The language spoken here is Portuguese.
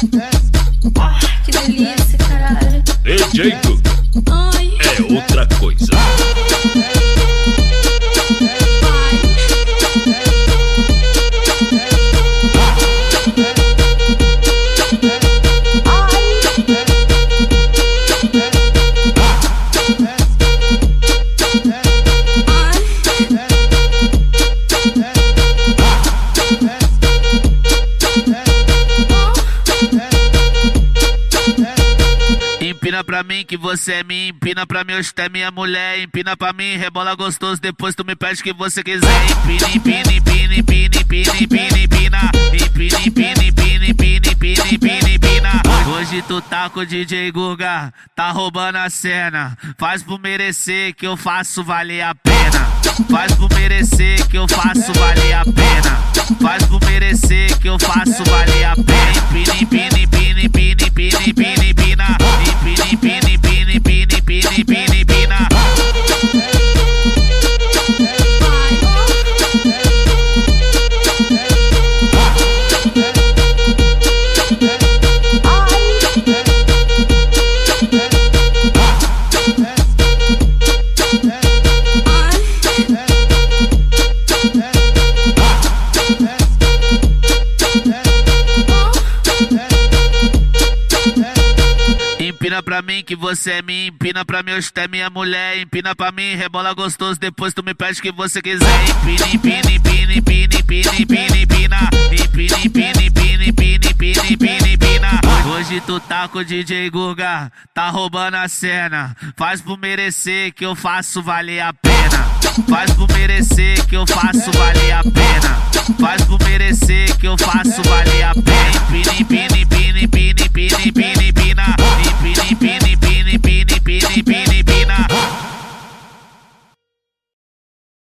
Que delícia, caralho. DJ Guga Empina pra mim que você é minha, empina pra mim hoje tu é minha mulher. Empina pra mim, rebola gostoso, depois tu me pede o que você quiser. Empina, empina, empina, empina, empina, empina, empina. Empina, empina, empina, empina, empina, empina, empina. Hoje tu tá com o DJ Guga, tá roubando a cena. Faz pro merecer que eu faço valer a pena. Faz pro merecer que eu faço valer a pena. Faz pro merecer que eu faço valer a pena. Empina, empina. Empina pra mim que você é minha, empina pra mim, hoje tu é minha mulher. Empina pra mim, rebola gostoso, depois tu me pede o que você quiser. Empina, empina, empina, empina, empina, empina, empina. Empina, empina, empina, empina, empina, empina, empina. Hoje tu tá com o DJ Guga, tá roubando a cena. Faz pro merecer que eu faço valer a pena. Faz pro merecer que eu faço valer a pena. Faz pro merecer que eu faço valer a pena. Empina, empina.